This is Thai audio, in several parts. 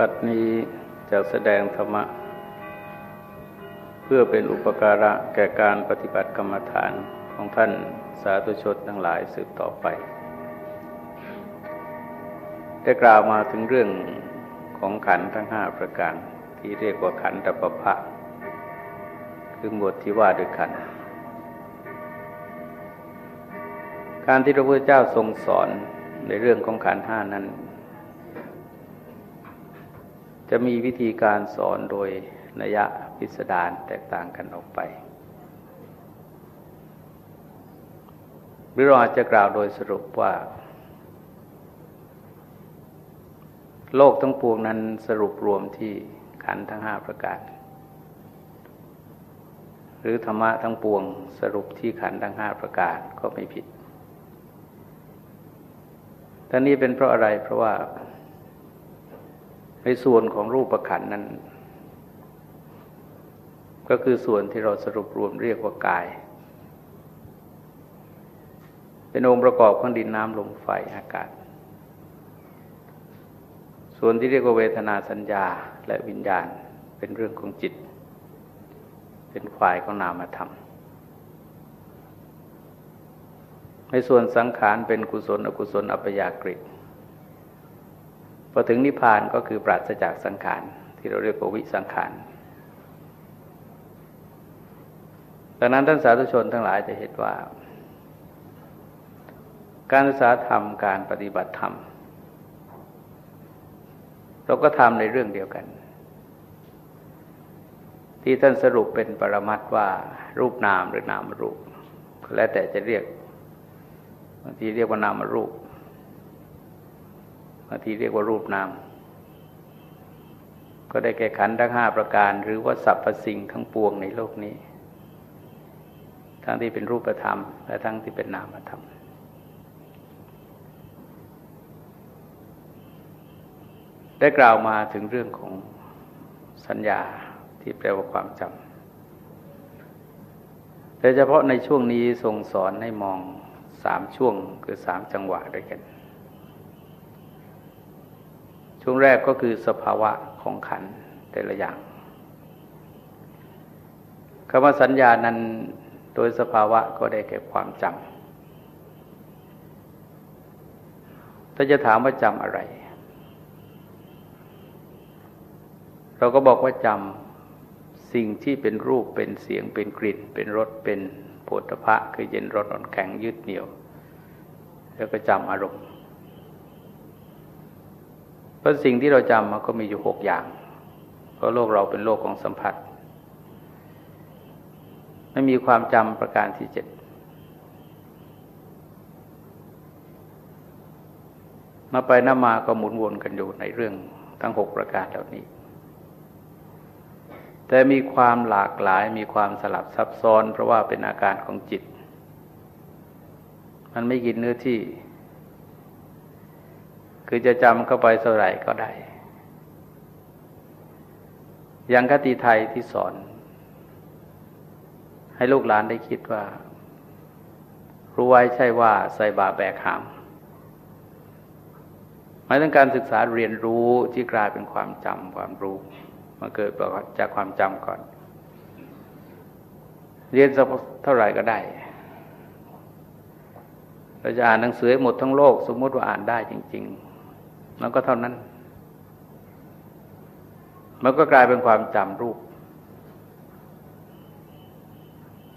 บัดนี้จะแสดงธรรมะ เพื่อเป็นอุปการะแก่การปฏิบัติกรรมฐานของท่านสาธุชนทั้งหลายสืบต่อไป ได้กล่าวมาถึงเรื่องของขันทั้งห้าประการ ที่เรียกว่าขันธปภะคือหมวดที่ว่าด้วยขันการที่พระพุทธเจ้าทรงสอนในเรื่องของขันห้านั้น จะมีวิธีการสอนโดยนัยพิสดารแตกต่างกันออกไป หรือเราอาจจะกล่าวโดยสรุปว่า โลกทั้งปวงนั้นสรุปรวมที่ขันทั้งห้าประการ หรือธรรมะทั้งปวงสรุปที่ขันทั้งห้าประการก็ไม่ผิดทั้งนี้เป็นเพราะอะไรเพราะว่า ในส่วนของรูปขันนั้น ก็คือส่วนที่เราสรุปรวมเรียกว่ากาย เป็นองค์ประกอบของดินน้ำลมไฟอากาศ ส่วนที่เรียกว่าเวทนาสัญญาและวิญญาณเป็นเรื่องของจิต เป็นฝ่ายของนามธรรมในส่วนสังขารเป็นกุศล อกุศล อัปยากฤิ พอถึงนิพพานก็คือปราศจากสังขารที่เราเรียกว่าวิสังขารดังนั้นท่านสาธุชนทั้งหลายจะเห็นว่า การศึกษาธรรมการปฏิบัติธรรม เราก็ทำในเรื่องเดียวกัน ที่ท่านสรุปเป็นปรมัตว่ารูปนามหรือนามรูป แล้วแต่จะเรียกบางทีเรียกว่านามรูป ที่เรียกว่ารูปนาม ก็ได้แก่ขันธ์ทั้งห้าประการ หรือว่าสรรพสิ่งทั้งปวงในโลกนี้ ทั้งที่เป็นรูปธรรม และทั้งที่เป็นนามธรรมได้กล่าวมาถึงเรื่องของสัญญาที่แปลว่าความจำโดยเฉพาะในช่วงนี้ทรงสอนให้มองสามช่วงคือสามจังหวะด้วยกัน ช่วงแรกก็คือสภาวะของขันแต่ละอย่างคำว่าสัญญานั้นโดยสภาวะก็ได้แก่ความจำถ้าจะถามว่าจำอะไร เราก็บอกว่าจำสิ่งที่เป็นรูปเป็นเสียงเป็นกลิ่น เป็นรสเป็นโผฏฐะคือเย็นร้อนอ่อนแข็งยืดเหนียว แล้วก็จำอารมณ์ เพราะสิ่งที่เราจำมันก็มีอยู่หกอย่าง เพราะโลกเราเป็นโลกของสัมผัส ไม่มีความจำประการที่เจ็ดมาไปน้ามาก็หมุนวนกันอยู่ในเรื่องทั้งหกประการเหล่านี้ แต่มีความหลากหลายมีความสลับซับซ้อน เพราะว่าเป็นอาการของจิต มันไม่กินเนื้อที่ คือจะจำเข้าไปเท่าไหร่ก็ได้ อย่างคติไทยที่สอน ให้ลูกหลานได้คิดว่า รู้ไว้ใช่ว่าใส่บาแบกหามหมายถึงการศึกษาเรียนรู้ที่กลายเป็นความจำความรู้มันเกิดจากความจำก่อน เรียนสักเท่าไหร่ก็ได้เราจะอ่านหนังสือหมดทั้งโลก สมมติว่าอ่านได้จริง มันก็เท่านั้น มันก็กลายเป็นความจำรูป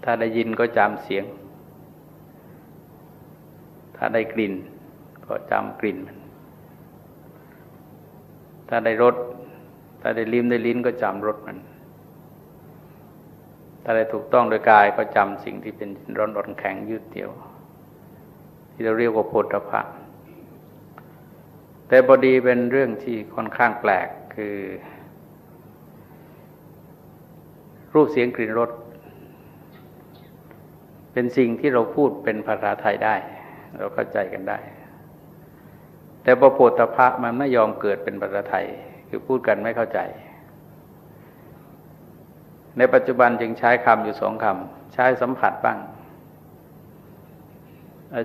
ถ้าได้ยินก็จำเสียง ถ้าได้กลิ่น ก็จำกลิ่นมัน ถ้าได้รส ถ้าได้ลิ้มได้ลิ้นก็จำรสมัน ถ้าได้ถูกต้องโดยกายก็จำสิ่งที่เป็นร้อนร้อนแข็งยืดเดียว ที่เราเรียกว่าโพธพ แต่บอดีเป็นเรื่องที่ค่อนข้างแปลกคือ รูปเสียงกลิ่นรสเป็นสิ่งที่เราพูดเป็นภาษาไทยได้ เราเข้าใจกันได้ แต่พอโพธพะมันไม่ยอมเกิดเป็นภาษาไทย คือพูดกันไม่เข้าใจ ในปัจจุบันจึงใช้คำอยู่สองคำใช้สัมผัสบ้าง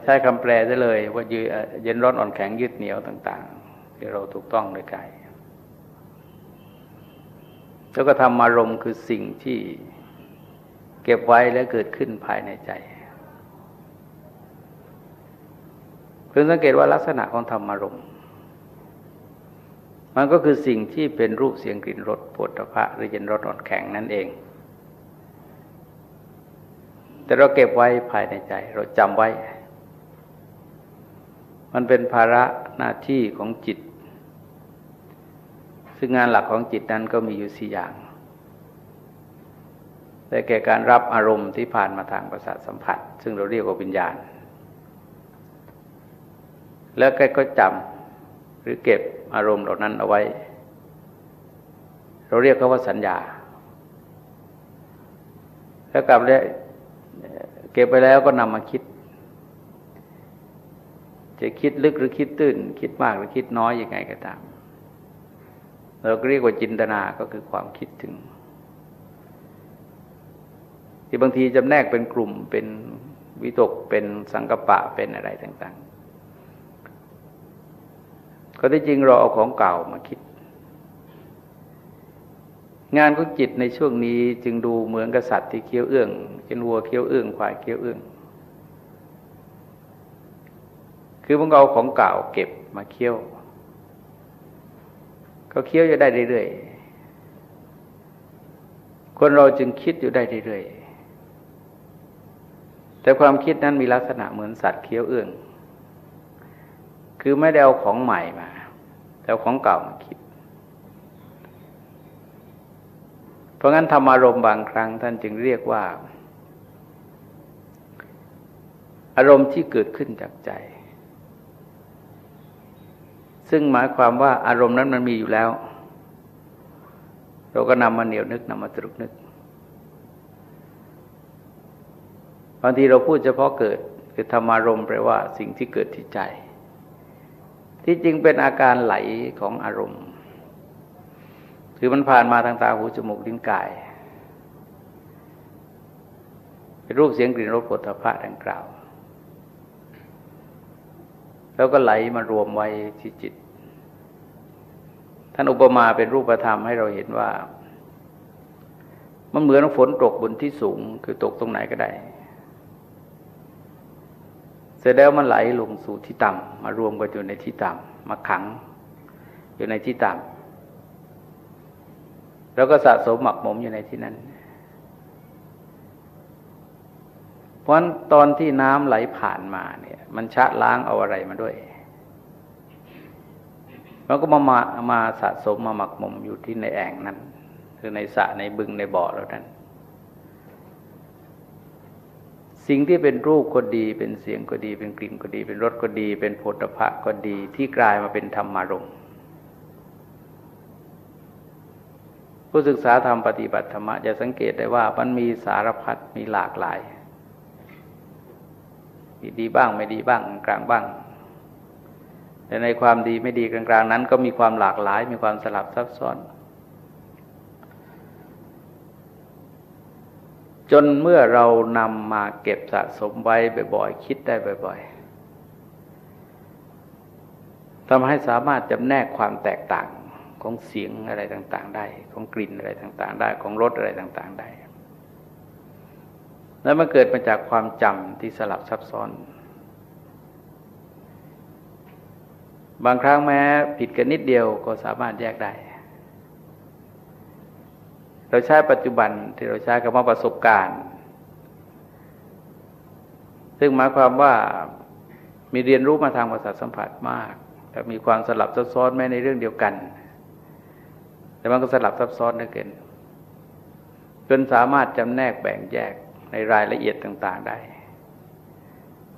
ใช้คำแปลได้เลย ว่าเย็นร้อนอ่อนแข็งยืดเหนียวต่าง ๆ ที่เราถูกต้องในกายแล้วก็ธรรมารมณ์คือสิ่งที่เก็บไว้และเกิดขึ้นภายในใจเพื่อสังเกตว่าลักษณะของธรรมารมณ์ มันก็คือสิ่งที่เป็นรูปเสียงกลิ่นรสปวดตภะหรือเย็นรสอ่อนแข็งนั่นเอง แต่เราเก็บไว้ภายในใจ เราจำไว้ มันเป็นภาระหน้าที่ของจิต ซึ่งงานหลักของจิตนั้นก็มีอยู่สี่อย่าง แต่แก่การรับอารมณ์ที่ผ่านมาทางประสาทสัมผัส ซึ่งเราเรียกว่าวิญญาณ แล้วแกก็จำหรือเก็บอารมณ์เหล่านั้นเอาไว้ เราเรียกเขาว่าสัญญา แล้วกลับแล้วเก็บไปแล้วก็นำมาคิด จะคิดลึกหรือคิดตื้น คิดมากหรือคิดน้อยอยังไงก็ตาม เราเรียกว่าจินตนาก็คือความคิดถึง ที่บางทีจำแนกเป็นกลุ่มเป็นวิตกเป็นสังกปะเป็นอะไรต่างๆ ก็ที่จริงเราเอาของเก่ามาคิด งานของจิตในช่วงนี้จึงดูเหมือนกษัตริย์ที่เคี้ยวเอื้องเช่นวัวเคี้ยวเอื้องควายเคี้ยวเอื้อง คือมันเอาของเก่าเก็บมาเคี้ยว ก็เคี้ยวอยู่ได้เรื่อยๆ คนเราจึงคิดอยู่ได้เรื่อยๆ แต่ความคิดนั้นมีลักษณะเหมือนสัตว์เคี้ยวเอื้อง คือไม่ได้เอาของใหม่มาแต่เอาของเก่ามาคิด เพราะงั้นธรรมารมณ์บางครั้งท่านจึงเรียกว่า อารมณ์ที่เกิดขึ้นจากใจ ซึ่งหมายความว่าอารมณ์นั้นมันมีอยู่แล้ว เราก็นำมาเหนียวนึกนำมาตรึกนึกบางทีเราพูดเฉพาะเกิด คือธรรมารมแปลว่าสิ่งที่เกิดที่ใจ ที่จริงเป็นอาการไหลของอารมณ์ คือมันผ่านมาทางตาหูจมูกลิ้นกายเป็นรูปเสียงกลิ่นรสผลิภัณฑ์ดังกล่าว แล้วก็ไหลมารวมไว้ที่จิต ท่านอุปมาเป็นรูปธรรมให้เราเห็นว่า มันเหมือนฝนตกบนที่สูง คือตกตรงไหนก็ได้ เสร็จแล้วมันไหลลงสู่ที่ต่ำมารวมกันอยู่ในที่ต่ำมาขัง อยู่ในที่ต่ำแล้วก็สะสมหมักหมมอยู่ในที่นั้น เพราะตอนที่น้ำไหลผ่านมาเนี่ย มันชะล้างเอาอะไรมาด้วยมันก็มามามาสะสมมาหมักหมมอยู่ที่ในแอ่งนั้น คือในสระในบึงในบ่อแล้วนั้น สิ่งที่เป็นรูปก็ดี เป็นเสียงก็ดี เป็นกลิ่นก็ดี เป็นรสก็ดี เป็นโผฏฐะก็ดี ที่กลายมาเป็นธรรมารมณ์ผู้ศึกษาธรรมปฏิบัติธรรมจะสังเกตได้ว่ามันมีสารพัดมีหลากหลาย ดีบ้างไม่ดีบ้างกลางบ้าง แต่ในความดีไม่ดีกลางๆนั้น ก็มีความหลากหลาย มีความสลับซับซ้อน จนเมื่อเรานำมาเก็บสะสมไว้บ่อยๆคิดได้บ่อยๆทำให้สามารถจำแนกความแตกต่างของเสียงอะไรต่างๆ ได้ ของกลิ่นอะไรต่างๆ ได้ ของรสอะไรต่างๆ ได้ แล้วมันเกิดมาจากความจำที่สลับซับซ้อน บางครั้งแม้ผิดกันนิดเดียวก็สามารถแยกได้ เราใช้ปัจจุบันที่เราใช้คำว่าประสบการณ์ ซึ่งหมายความว่ามีเรียนรู้มาทางภาษาทสัมผัสมาก แต่มีความสลับซับซ้อนแม้ในเรื่องเดียวกัน แต่มันก็สลับซับซ้อนได้เกินจนสามารถจำแนกแบ่งแยก ในรายละเอียดต่าง ๆได้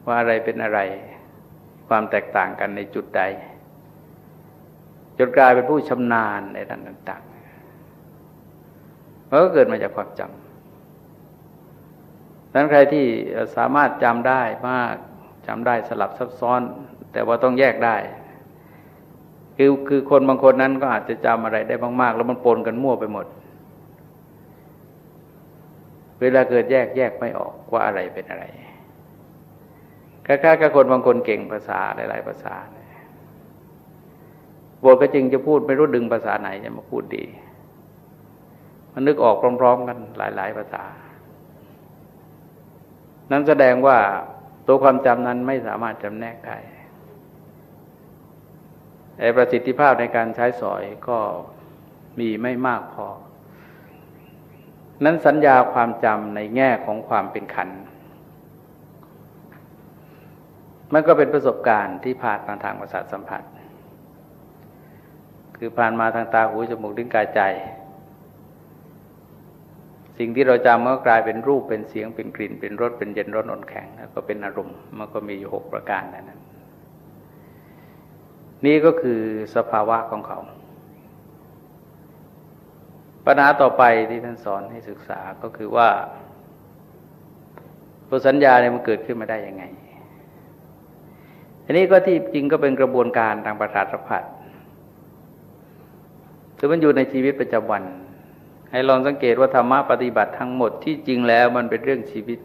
ว่าอะไรเป็นอะไร ความแตกต่างกันในจุดใด จนกลายเป็นผู้ชำนาญในด้านต่างๆมันก็เกิดมาจากความจำดังนั้นใครที่สามารถจำได้มากจำได้สลับซับซ้อน แต่ว่าต้องแยกได้คือคือคนบางคนนั้นก็อาจจะจำอะไรได้มาก ๆ แล้วมันปนกันมั่วไปหมด เวลาเกิดแยกแยกไม่ออกว่าอะไรเป็นอะไรคล้ายๆกับคนบางคนเก่งภาษาหลาย ๆ ภาษาบทก็จริงจะพูดไม่รู้ดึงภาษาไหนจะมาพูดดี มันนึกออกพร้อม ๆ กันหลาย ๆ ภาษา นั้นแสดงว่าตัวความจำนั้นไม่สามารถจำแนกได้แต่ประสิทธิภาพในการใช้สอยก็มีไม่มากพอ นั้นสัญญาความจำในแง่ของความเป็นขัน มันก็เป็นประสบการณ์ที่ผ่านมาทางประสาทสัมผัส คือผ่านมาทางตาหูจมูกลิ้นกายใจ สิ่งที่เราจำก็กลายเป็นรูปเป็นเสียงเป็นกลิ่น เป็นรสเป็นเย็นร้อนอ่อนแข็งแล้วก็เป็นอารมณ์มันก็มีอยู่หกประการนั้นนี่ก็คือสภาวะของเขา ปัญหาต่อไปที่ท่านสอนให้ศึกษาก็คือว่าตัวสัญญาเนี่ยมันเกิดขึ้นมาได้ยังไง อันนี้ก็ที่จริงก็เป็นกระบวนการทางประสาทสัมผัสคือมันอยู่ในชีวิตประจำวัน ให้ลองสังเกตว่าธรรมะปฏิบัติทั้งหมดที่จริงแล้วมันเป็นเรื่องชีวิต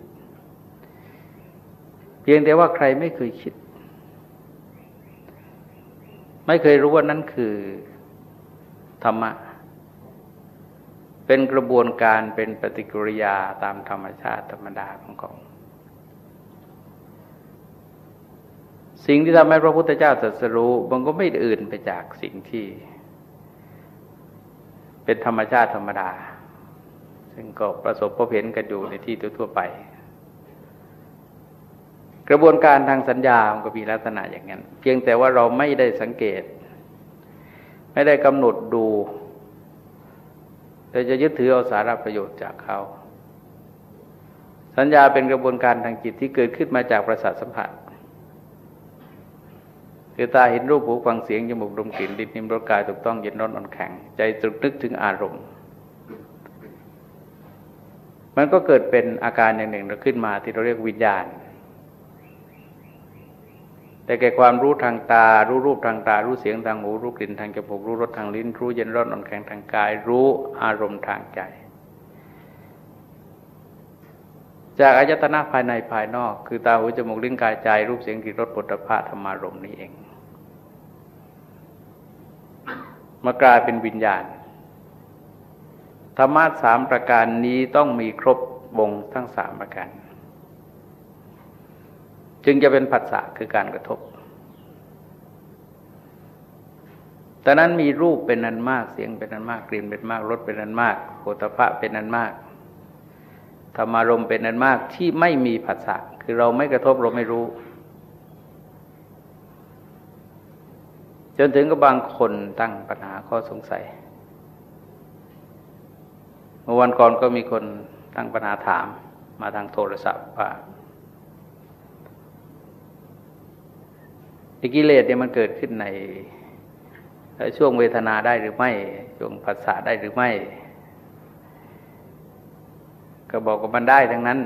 เพียงแต่ว่าใครไม่เคยคิด ไม่เคยรู้ว่านั่นคือธรรมะ เป็นกระบวนการเป็นปฏิกิริยาตามธรรมชาติธรรมดาของเขาสิ่งที่ทำให้พระพุทธเจ้าตรัสรู้มันก็ไม่อื่นไปจากสิ่งที่ เป็นธรรมชาติธรรมดา ซึ่งก็ประสบพบเห็นกันอยู่ในที่ทั่วไป กระบวนการทางสัญญามันก็มีลักษณะอย่างนั้น เพียงแต่ว่าเราไม่ได้สังเกต ไม่ได้กำหนดดู แต่จะยึดถือเอาสาระประโยชน์จากเขา สัญญาเป็นกระบวนการทางจิตที่เกิดขึ้นมาจากประสาทสัมผัสคือตาเห็นรูปหูฟังเสียงจมูกดมกลิ่นลิ้นนิ้มรสกายถูกต้องเย็นร้อนอ่อนแข็ง ใจตรึกนึกถึงอารมณ์ มันก็เกิดเป็นอาการอย่างหนึ่งเราขึ้นมาที่เราเรียกวิญญาณ แต่แก่ความรู้ทางตา รู้รูปทางตา รู้เสียงทางหู รู้กลิ่นทางจมูก รู้รสทางลิ้น รู้เย็นร้อนอ่อนแข็งทางกาย รู้อารมณ์ทางใจ จากอายตนะภายในภายนอก คือตาหูจมูกลิ้นกายใจ รูปเสียงกลิ่นรสปุถะพะธรรมารมณ์นี้เอง มากลายเป็นวิญญาณ ธรรมะสามประการนี้ต้องมีครบวงทั้งสามประการ จึงจะเป็นผัสสะคือการกระทบแต่นั้นมีรูปเป็นนันมากเสียงเป็นนันมากกลิ่นเป็นมากรสเป็นนันมากโผฏฐะเป็นนันมากธรรมารมเป็นนันมากที่ไม่มีผัสสะคือเราไม่กระทบเราไม่รู้ จนถึงกับบางคนตั้งปัญหาข้อสงสัยเมื่อวันก่อนก็มีคนตั้งปัญหาถามมาทางโทรศัพท์ว่า กิเลสเนี่ยมันเกิดขึ้นในช่วงเวทนาได้หรือไม่ ช่วงภาษาได้หรือไม่ ก็บอกว่ามันได้ทั้งนั้น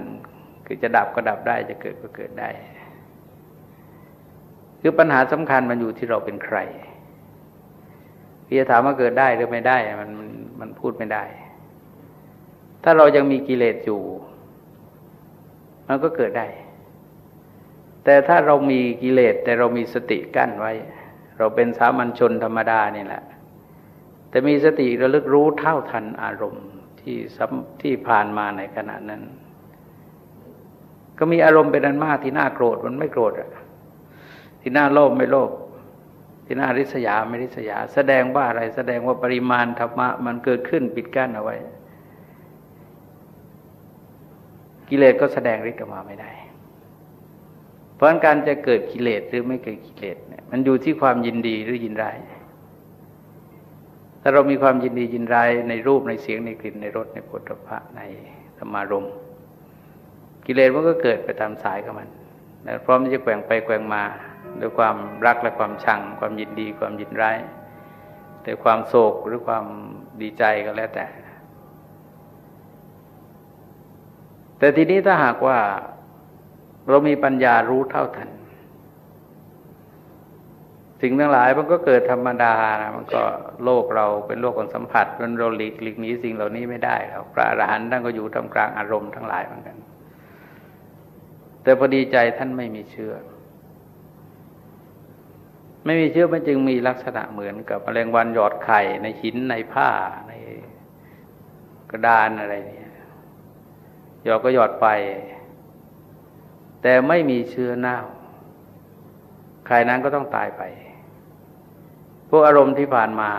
คือจะดับก็ดับได้จะเกิดก็เกิดได้ คือปัญหาสำคัญมันอยู่ที่เราเป็นใครพี่จะถามว่าเกิดได้หรือไม่ได้ มันมันมันพูดไม่ได้ ถ้าเรายังมีกิเลสอยู่ มันก็เกิดได้ แต่ถ้าเรามีกิเลสแต่เรามีสติกั้นไว้ เราเป็นสามัญชนธรรมดานี่แหละ แต่มีสติระลึกรู้เท่าทันอารมณ์ที่ที่ผ่านมาในขณะนั้น ก็มีอารมณ์เป็นอันมากที่น่าโกรธมันไม่โกรธอะที่น่าโลภไม่โลภที่น่าริษยาไม่ริษยา แสดงว่าอะไร แสดงว่าปริมาณธรรมะมันเกิดขึ้นปิดกั้นเอาไว้ กิเลสก็แสดงฤทธิ์ออกมาไม่ได้ เพราะการจะเกิดกิเลสหรือไม่เกิดกิเลสเนี่ยมันอยู่ที่ความยินดีหรือยินร้ายถ้าเรามีความยินดียินร้ายในรูปในเสียงในกลิ่นในรสในผลิภัณฑ์ในธรรมารมกิเลสมันก็เกิดไปตามสายของมันแล้วพร้อมที่จะแกว่งไปแกว่งมาด้วยความรักและความชัง ความยินดีความยินร้ายแต่ความโศกหรือความดีใจก็แล้วแต่ แต่ทีนี้ถ้าหากว่า เรามีปัญญารู้เท่าทัน สิ่งทั้งหลายมันก็เกิดธรรมดานะมันก็โลกเราเป็นโลกของสัมผัสมันเราหลีกหลีกหนีสิ่งเหล่านี้ไม่ได้ครับพระอรหันต์ท่านก็อยู่ท่ามกลางอารมณ์ทั้งหลายเหมือนกัน แต่พอดีใจท่านไม่มีเชื้อไม่มีเชื้อมันจึงมีลักษณะเหมือนกับแมลงวันหยอดไข่ในหินในผ้าในกระดานอะไรเนี่ยหยอดก็หยอดไป แต่ไม่มีเชื้อเน่าใครนั้นก็ต้องตายไป พวกอารมณ์ที่ผ่านมา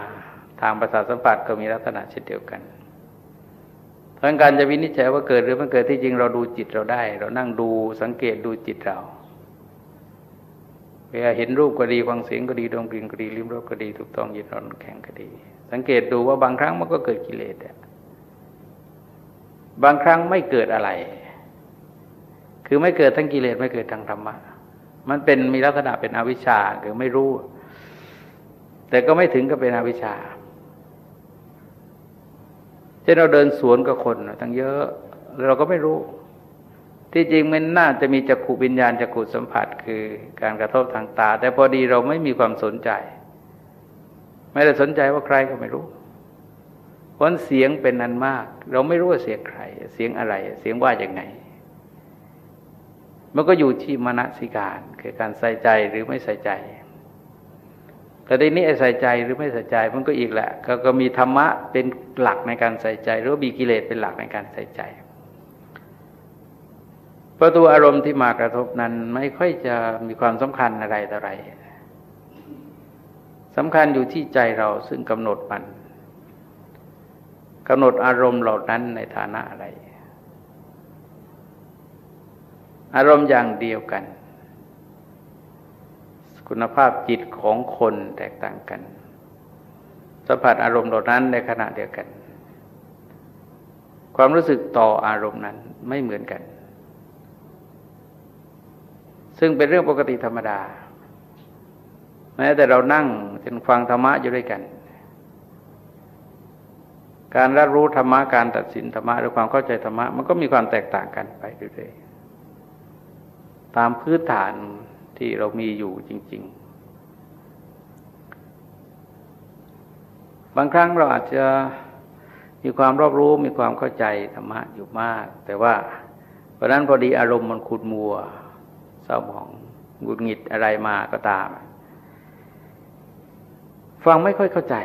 ทางประสาทสัมผัสก็มีลักษณะเช่นเดียวกัน เพราะการจะวินิจฉัยว่าเกิดหรือไม่เกิดที่จริงเราดูจิตเราได้ เรานั่งดูสังเกตดูจิตเราเวลาเห็นรูปก็ดีฟังเสียงก็ดีดมกลิ่นก็ดีลิ้มรสก็ดีถูกต้องยินร้อนแข็งก็ดี สังเกตดูว่าบางครั้งมันก็เกิดกิเลสบางครั้งไม่เกิดอะไร คือไม่เกิดทั้งกิเลสไม่เกิดทั้งธรรมะ มันเป็นมีลักษณะเป็นอวิชชาคือไม่รู้ แต่ก็ไม่ถึงกับเป็นอวิชชาเช่นเราเดินสวนกับคนทั้งเยอะเราก็ไม่รู้ ที่จริงมันน่าจะมีจักขุวิญญาณจักขุสัมผัส คือการกระทบทางตา แต่พอดีเราไม่มีความสนใจ ไม่ได้สนใจว่าใครก็ไม่รู้เพราะเสียงเป็นนันมาก เราไม่รู้ว่าเสียงใคร เสียงอะไร เสียงว่าอย่างไง มันก็อยู่ที่มนสิการคือการใส่ใจหรือไม่ใส่ใจ แต่ทีนี้ใส่ใจหรือไม่ใส่ใจมันก็อีกแหละกก็มีธรรมะเป็นหลักในการใส่ใจ หรือมีกิเลสเป็นหลักในการใส่ใจประตูอารมณ์ที่มากระทบนั้นไม่ค่อยจะมีความสำคัญอะไรต่ออะไรสำคัญอยู่ที่ใจเราซึ่งกำหนดมันกำหนดอารมณ์เหล่านั้นในฐานะอะไร อารมณ์อย่างเดียวกัน คุณภาพจิตของคนแตกต่างกันสัมผัสอารมณ์เหล่านั้นในขณะเดียวกัน ความรู้สึกต่ออารมณ์นั้นไม่เหมือนกัน ซึ่งเป็นเรื่องปกติธรรมดา แม้แต่เรานั่งจนฟังธรรมะอยู่ด้วยกัน การรับรู้ธรรมะการตัดสินธรรมะหรือความเข้าใจธรรมะมันก็มีความแตกต่างกันไปเรื่อยๆ ตามพื้นฐานที่เรามีอยู่จริง ๆ บางครั้งเราอาจจะมีความรอบรู้มีความเข้าใจธรรมะอยู่มาก แต่ว่าเพราะนั้นพอดีอารมณ์มันขุดมัวเศร้าหมองหงุดหงิดอะไรมาก็ตาม ฟังไม่ค่อยเข้าใจ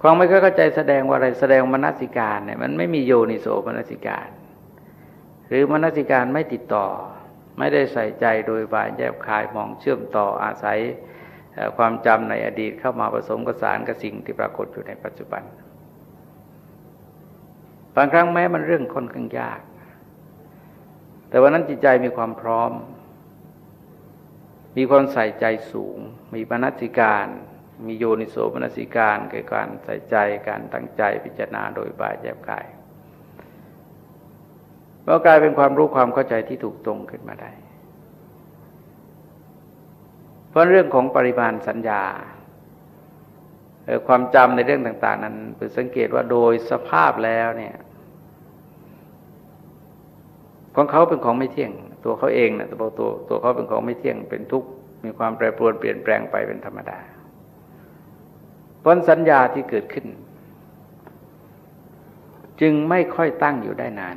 ความไม่ค่อยเข้าใจแสดงว่าอะไรแสดงมนสิการเนี่ยมันไม่มีโยนิโสมนสิการ หรือมนสิการไม่ติดต่อ ไม่ได้ใส่ใจโดยบายแยบคายมองเชื่อมต่ออาศัยความจำในอดีตเข้ามาผสมกสานกับสิ่งที่ปรากฏอยู่ในปัจจุบัน บางครั้งแม้มันเรื่องค่อนข้างยาก แต่วันนั้นจิตใจมีความพร้อม มีความใส่ใจสูง มีปณสิการ มีโยนิโสมนสิการคือการใส่ใจการตั้งใจพิจารณาโดยบายแยบกาย ก็กลายเป็นความรู้ความเข้าใจที่ถูกตรงขึ้นมาได้ เพราะเรื่องของปริมาณสัญญาความจำในเรื่องต่าง ๆ นั้นเป็นสังเกตว่าโดยสภาพแล้วเนี่ยของเขาเป็นของไม่เที่ยง ตัวเขาเองนะตัวตัวตัวเขาเป็นของไม่เที่ยงเป็นทุกข์มีความแปรปรวนเปลี่ยนแปลงไปเป็นธรรมดาผลสัญญาที่เกิดขึ้น จึงไม่ค่อยตั้งอยู่ได้นาน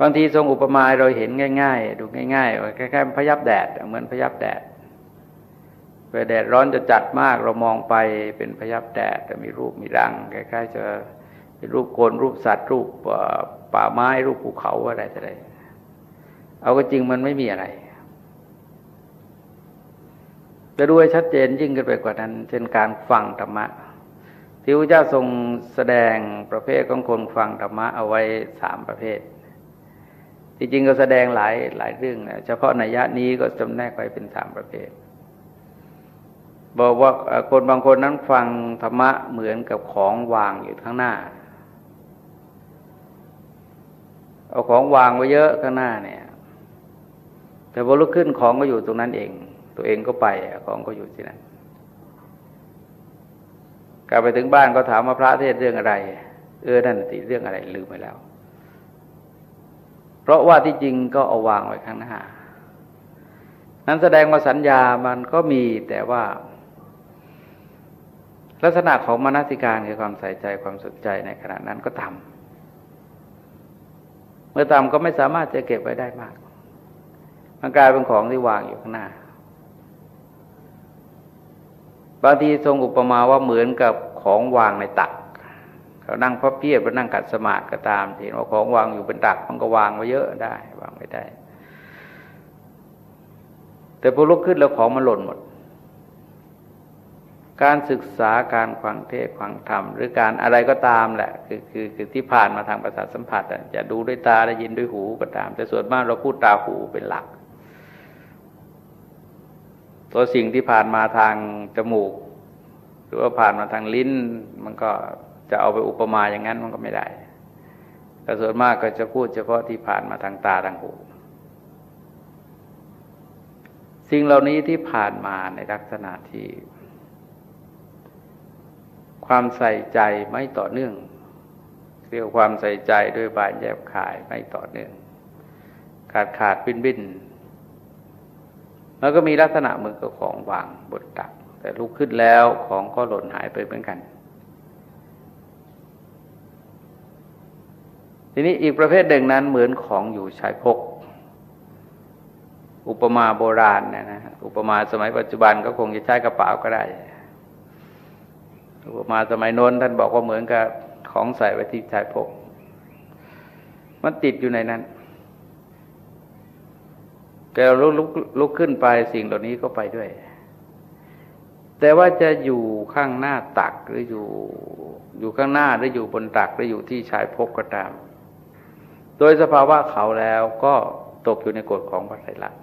บางทีทรงอุปมาเราเห็นง่าย ๆ ดูง่ายๆคล้ายๆพยับแดดเหมือนพยับแดดเวลาแดดร้อนจะจัดมากเรามองไปเป็นพยับแดดแต่มีรูปมีรังคล้ายๆจะเป็นรูปโคนรูปสัตว์ รูปป่าไม้รูปภูเขาอะไรอะไรเอาก็จริงมันไม่มีอะไรจะด้วยชัดเจนยิ่งขึ้นไปกว่านั้น เช่นการฟังธรรมะที่พระเจ้าทรงแสดงประเภทของคนฟังธรรมะเอาไว้สามประเภท ที่จริงก็แสดงหลายหลายเรื่องนะเฉพาะในยะนี้ก็จำแนกไว้เป็นสามประเภท บอกว่าคนบางคนนั้นฟังธรรมะเหมือนกับของวางอยู่ข้างหน้า เอาของวางไว้เยอะข้างหน้าเนี่ย แต่พอลุกขึ้นของก็อยู่ตรงนั้นเอง ตัวเองก็ไปของก็อยู่ที่นั่นกลับไปถึงบ้านก็ถามว่าพระเทศเรื่องอะไร เออนั่นสิเรื่องอะไรลืมไปแล้ว เพราะว่าที่จริงก็เอาวางไว้ข้างหน้า นั้นแสดงว่าสัญญามันก็มีแต่ว่า ลักษณะของมนสิการคือความใส่ใจความสนใจในขณะนั้นก็ทำเมื่อทำก็ไม่สามารถจะเก็บไว้ได้มาก มันกลายเป็นของที่วางอยู่ข้างหน้า บางทีทรงอุปมาว่าเหมือนกับของวางในตัก เขานั่งพับเพียบหรือนั่งขัดสมาธิก็ตามเห็นว่าของวางอยู่เป็นตักมันก็วางไว้เยอะได้ วางไม่ได้ แต่พอลุกขึ้นแล้วของมันหล่นหมด การศึกษาการฟังเทศฟังธรรม หรือการอะไรก็ตามแหละ คือคือคือที่ผ่านมาทางประสาทสัมผัสจะดูด้วยตาได้ยินด้วยหูก็ตาม แต่ส่วนมากเราพูดตาหูเป็นหลักตัวสิ่งที่ผ่านมาทางจมูก หรือว่าผ่านมาทางลิ้นมันก็ จะเอาไปอุปมาอย่างนั้นมันก็ไม่ได้แต่ส่วนมากก็จะพูดเฉพาะที่ผ่านมาทางตาทางหู สิ่งเหล่านี้ที่ผ่านมาในลักษณะที่ ความใส่ใจไม่ต่อเนื่องเรียกความใส่ใจด้วยบานแยบขายไม่ต่อเนื่อง ขาดขาดบินบินแล้วก็มีลักษณะมือกับของวางบนตัก แต่ลุกขึ้นแล้วของก็หล่นหายไปเหมือนกัน ทีนี้อีกประเภทหนึ่งนั้นเหมือนของอยู่ชายพก อุปมาโบราณนะนะอุปมาสมัยปัจจุบันก็คงจะใช้กระเป๋าก็ได้ อุปมาสมัยโน้นท่านบอกว่าเหมือนกับของใส่ไว้ที่ชายพก มันติดอยู่ในนั้นแต่เราลุกลุกขึ้นไปสิ่งเหล่านี้ก็ไปด้วย แต่ว่าจะอยู่ข้างหน้าตักหรืออยู่ อยู่ข้างหน้าหรืออยู่บนตักหรืออยู่ที่ชายพกก็ตาม โดยสภาวะเขาแล้วก็ตกอยู่ในกฎของพระไตรลักษณ์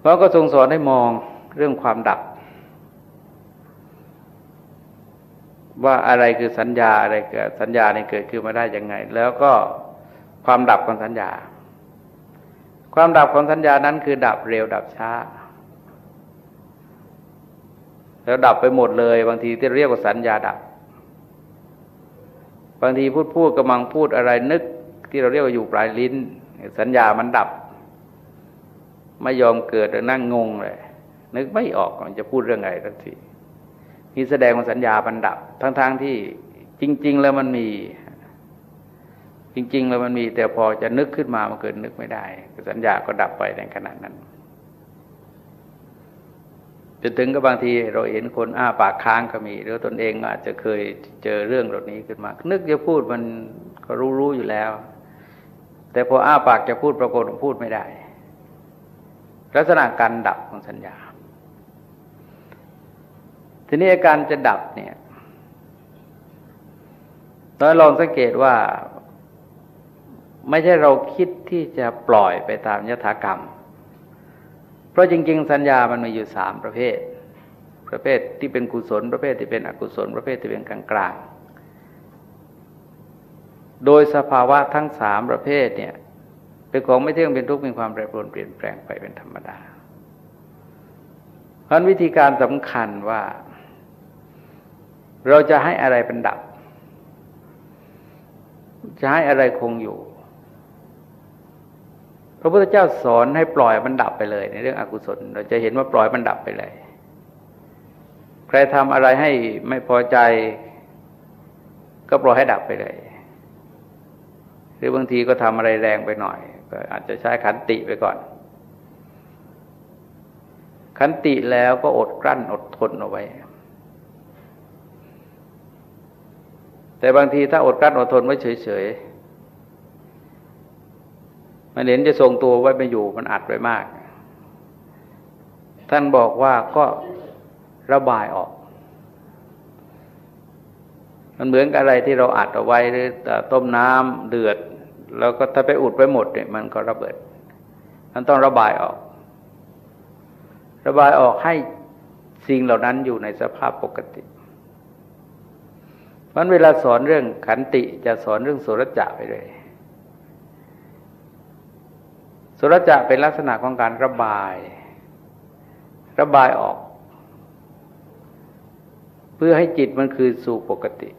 เพราะก็ทรงสอนให้มองเรื่องความดับ ว่าอะไรคือสัญญาอะไรเกิดสัญญาในเกิดขึ้นมาได้ยังไง แล้วก็ความดับของสัญญา ความดับของสัญญานั้นคือดับเร็วดับช้า แล้วดับไปหมดเลย บางทีที่เรียกว่าสัญญาดับ บางทีพูดพูดกำลังพูดอะไรนึก ที่เราเรียกว่าอยู่ปลายลิ้น สัญญามันดับ ไม่ยอมเกิดนั่งงงเลย นึกไม่ออกจะพูดเรื่องอะไรทันทีนี่แสดงว่าสัญญามันดับ ทั้งๆทที่จริง ๆ แล้วมันมี จริง ๆ แล้วมันมี แต่พอจะนึกขึ้นมามันเกิดนึกไม่ได้สัญญาก็ดับไปในขณะนั้น จนถึงก็บางทีเราเห็นคนอ้าปากค้างก็มี หรือตนเองอาจจะเคยเจอเรื่องเหล่านี้ขึ้นมา นึกจะพูดมันก็รู้รู้อยู่แล้ว แต่พออ้าปากจะพูดปรากฏพูดไม่ได้ ลักษณะการดับของสัญญา ทีนี้อาการจะดับเนี่ยตอนลองสังเกตว่า ไม่ใช่เราคิดที่จะปล่อยไปตามยถากรรม เพราะจริง ๆ สัญญามันมีอยู่สามประเภท ประเภทที่เป็นกุศล ประเภทที่เป็นอกุศล ประเภทที่เป็นกลางกลางโดยสภาวะทั้งสามประเภทเนี่ยเป็นของไม่เที่ยงเป็นทุกข์มีความแปรปรวนเปลี่ยนแปลงไปเป็นธรรมดาเพราะวิธีการสำคัญว่า เราจะให้อะไรเป็นดับ จะให้อะไรคงอยู่ ระพุทธเจ้าสอนให้ปล่อยมันดับไปเลย ในเรื่องอกุศล เราจะเห็นว่าปล่อยมันดับไปเลย ใครทำอะไรให้ไม่พอใจ ก็ปล่อยให้ดับไปเลย หรือบางทีก็ทำอะไรแรงไปหน่อย ก็อาจจะใช้ขันติไปก่อน ขันติแล้วก็อดกลั้นอดทนเอาไว้ แต่บางทีถ้าอดกลั้นอดทนไว้เฉยๆ มันเห็นจะทรงตัวไว้ไม่อยู่มันอัดไว้มาก ท่านบอกว่าก็ระบายออก มันเหมือนกับอะไรที่เราอัดเอาไว้หรือต้มน้ำเดือด แล้วก็ถ้าไปอุดไว้หมดเนี่ยมันก็ระเบิด มันต้องระบายออก ระบายออกให้สิ่งเหล่านั้นอยู่ในสภาพปกติมันเวลาสอนเรื่องขันติจะสอนเรื่องโสรจะไปเลย สุรจะเป็นลักษณะของการระบาย ระบายออก เพื่อให้จิตมันคือสู่ปกติ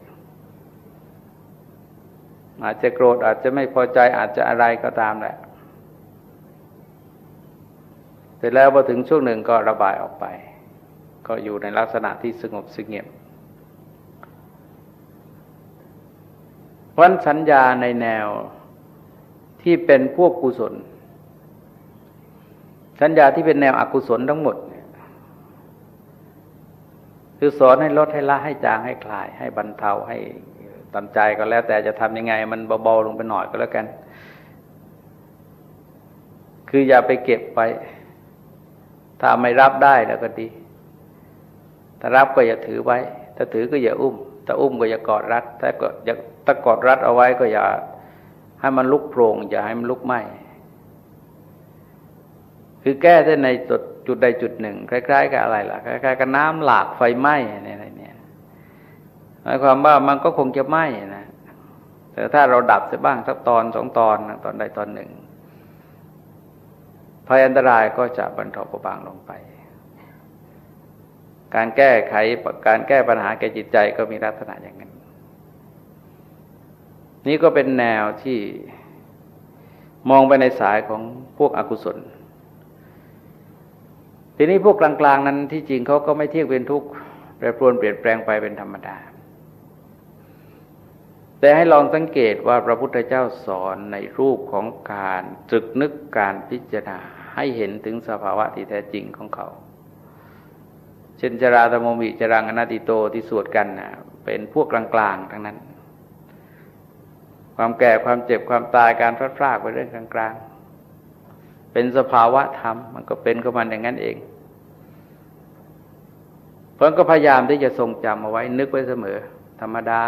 อาจจะโกรธอาจจะไม่พอใจอาจจะอะไรก็ตามแหละเสร็จแล้วพอถึงช่วงหนึ่งก็ระบายออกไป ก็อยู่ในลักษณะที่สงบสงเงียบวันสัญญาในแนวที่เป็นพวกกุศล สัญญาที่เป็นแนวอกุศลทั้งหมด คือสอนให้ลดให้ละให้จางให้คลาย ให้บรรเทาให้ตามใจก็แล้ว แต่จะทำยังไง มันเบาๆลงไปหน่อยก็แล้วกัน คืออย่าไปเก็บไป ถ้าไม่รับได้แล้วก็ดีถ้ารับก็อย่าถือไว้ ถ้าถือก็อย่าอุ้ม ถ้าอุ้มก็อย่ากอดรัดถ้าก็อย่าถ้ากอดรัดเอาไว้ก็อย่าให้มันลุกโปร่งอย่าให้มันลุกไหม้ คือแก้ได้ในจุดจุดใดจุดหนึ่ง คล้าย ๆ กับอะไรล่ะคล้ายๆกับน้ำหลากไฟไหม้อะไรเนี่ยหมายความว่ามันก็คงจะไหม้นะแต่ถ้าเราดับสียบ้างสักตอนสองตอนตอนใดตอนหนึ่งภัยอันตรายก็จะบรรเทาเบาบางลงไป การแก้ไขการแก้ปัญหาแก่จิตใจก็มีลักษณะอย่างนั้น นี่ก็เป็นแนวที่มองไปในสายของพวกอกุศล ทีนี้พวกกลางๆนั้นที่จริงเขาก็ไม่เที่ยงเป็นทุกข์แปรปรวนเปลี่ยนแปลงไปเป็นธรรมดา แต่ให้ลองสังเกตว่าพระพุทธเจ้าสอนในรูปของการตรึกนึกการพิจารณาให้เห็นถึงสภาวะที่แท้จริงของเขา เช่นจราธรรมมิจรังอนาติโตที่สวดกันนะเป็นพวกกลางๆทั้งนั้น ความแก่ความเจ็บความตายการพลาดพลาดเป็นเรื่องกลางๆ เป็นสภาวะธรรม มันก็เป็นของมันอย่างนั้นเองเพราะก็พยายามที่จะทรงจำเอาไว้นึกไว้เสมอ ธรรมดา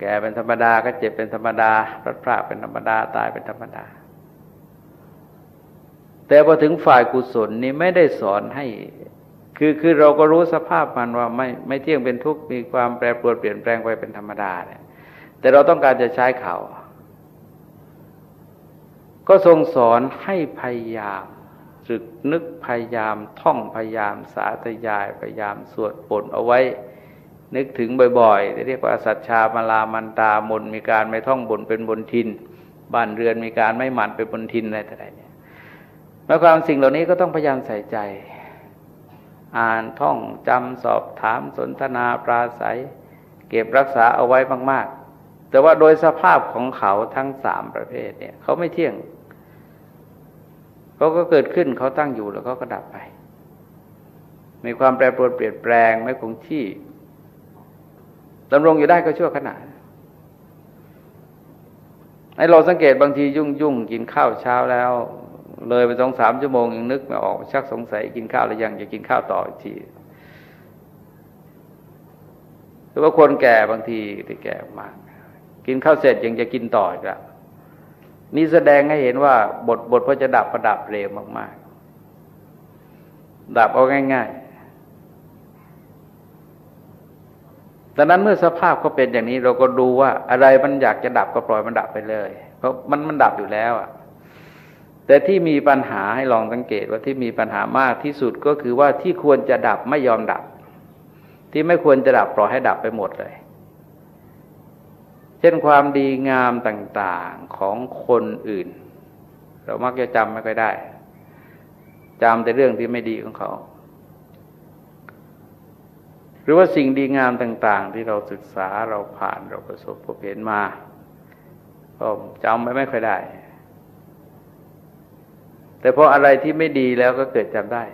แก่เป็นธรรมดาก็เจ็บเป็นธรรมดาพลาดพลาดเป็นธรรมดาตายเป็นธรรมดา แต่พอถึงฝ่ายกุศลนี่ไม่ได้สอนให้ คือคือเราก็รู้สภาพมันว่าไม่ไม่เที่ยงเป็นทุกข์มีความแปรปรวนเปลี่ยนแปลงไปเป็นธรรมดาเนี่ยแต่เราต้องการจะใช้เขา ก็ทรงสอนให้พยายามรึกนึกพยายามท่องพยายามสาธยายพยายามสวดปนเอาไว้ นึกถึงบ่อยๆเรียกว่าสัจชามาลามันตามนมีการไม่ท่องบนเป็นบนทิน บ้านเรือนมีการไม่หมันเป็นบนทินอะไรต่างๆเนี่ยหมายความสิ่งเหล่านี้ก็ต้องพยายามใส่ใจ อ่านท่องจำสอบถามสนทนาปราศัย เก็บรักษาเอาไว้มาก ๆ แต่ว่าโดยสภาพของเขาทั้งสามประเภทเนี่ยเขาไม่เที่ยง เขาก็เกิดขึ้นเขาตั้งอยู่แล้วเขาก็ดับไป มีความแปรปรวนเปลี่ยนแปลงไม่คงที่ดำรงอยู่ได้ก็ชั่วขณะไอ้เราสังเกตบางทียุ่งยุ่งกินข้าวเช้าแล้ว เลยไปสองสามชั่วโมงยังนึกไม่ออกชักสงสัยกินข้าวหรือยังจะกินข้าวต่ออีกทีหรือว่าคนแก่บางทีที่แก่มาก กินข้าวเสร็จยังจะกินต่ออีกแล้ว นี่แสดงให้เห็นว่าบทบทพอจะดับประดับเร็วมาก ๆ ดับเอาง่าย ๆ ดังนั้นเมื่อสภาพเขาเป็นอย่างนี้ เราก็ดูว่าอะไรมันอยากจะดับก็ปล่อยมันดับไปเลย เพราะมันมันดับอยู่แล้วอะแต่ที่มีปัญหาให้ลองสังเกตว่าที่มีปัญหามากที่สุดก็คือว่าที่ควรจะดับไม่ยอมดับ ที่ไม่ควรจะดับปล่อยให้ดับไปหมดเลย ช่นความดีงามต่างๆของคนอื่น เรามักจะจำไม่ค่อยได้จำแต่เรื่องที่ไม่ดีของเขา หรือว่าสิ่งดีงามต่าง ๆ ที่เราศึกษาเราผ่านเราประสบพบเห็นมาก็จำไม่ไม่ค่อยได้ แต่พออะไรที่ไม่ดีแล้วก็เกิดจำได้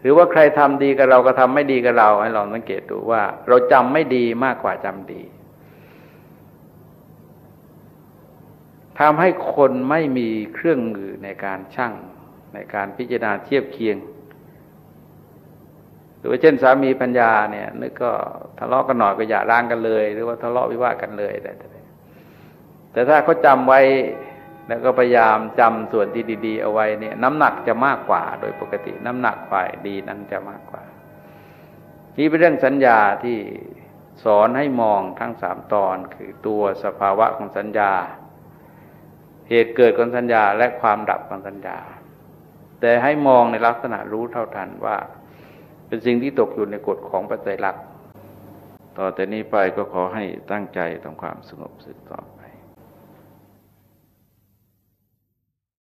หรือว่าใครทำดีกับเราก็ทำไม่ดีกับเราให้ลองสังเกตดูว่า เราจำไม่ดีมากกว่าจำดี ทำให้คนไม่มีเครื่องมือในการชั่งในการพิจารณาเทียบเคียง หรือว่าเช่นสามีปัญญาเนี่ยนึกก็ทะเลาะกันหน่อยก็อย่าร้างกันเลย หรือว่าทะเลาะวิวาทกันเลยแต่แต่ถ้าเขาจำไว้แล้วก็พยายามจำส่วนที่ดี ๆ เอาไว้เนี่ยน้ำหนักจะมากกว่า โดยปกติน้ำหนักฝ่ายดีนั้นจะมากกว่า นี่เป็นเรื่องสัญญาที่สอนให้มองทั้งสามตอนคือตัวสภาวะของสัญญา เหตุเกิดของสัญญาและความดับของสัญญา แต่ให้มองในลักษณะรู้เท่าทันว่า เป็นสิ่งที่ตกอยู่ในกฎของปัจจัยหลัก ต่อแต่นี้ไปก็ขอให้ตั้งใจทำความสงบสึกต่อไป